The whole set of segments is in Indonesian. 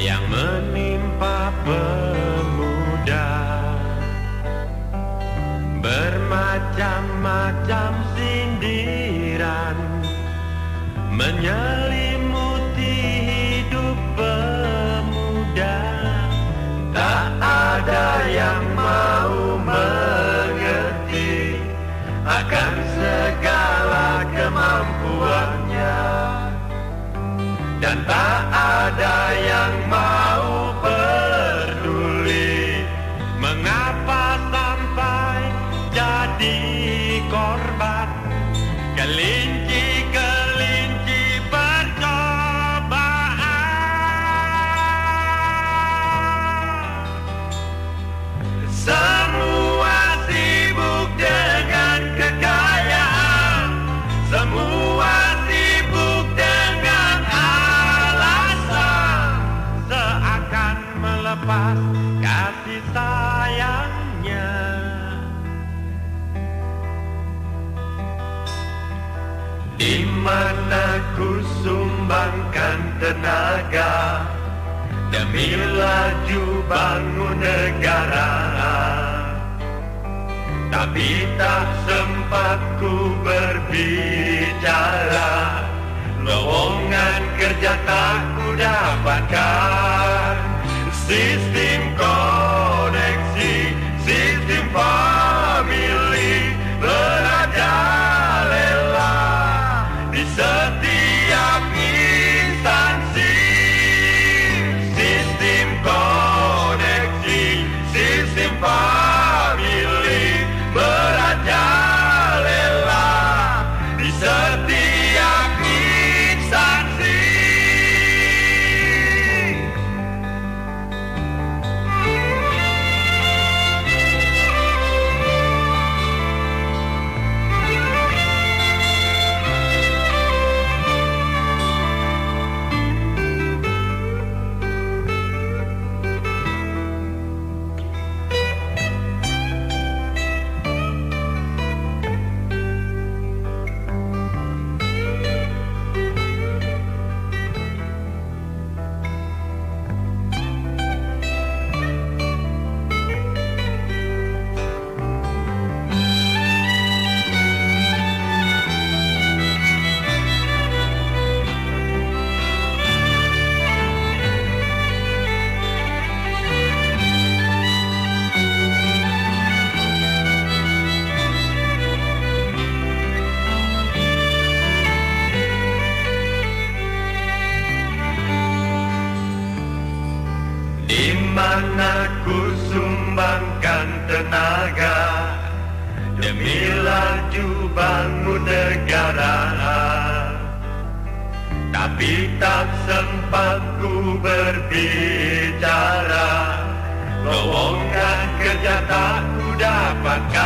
yang menimpa pemuda. Bermacam-macam sindiran Menyelimuti kasih sayangnya? Di mana ku sumbangkan tenaga Demi laju bangun negara? Tapi tak sempat ku berbicara. Lowongan kerja tak ku dapatkan This Di mana ku sumbangkan tenaga? Demi laju bangun negara. Tapi tak sempat ku berbicara. Lowongan kerja tak ku dapatkan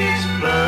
krisis pemuda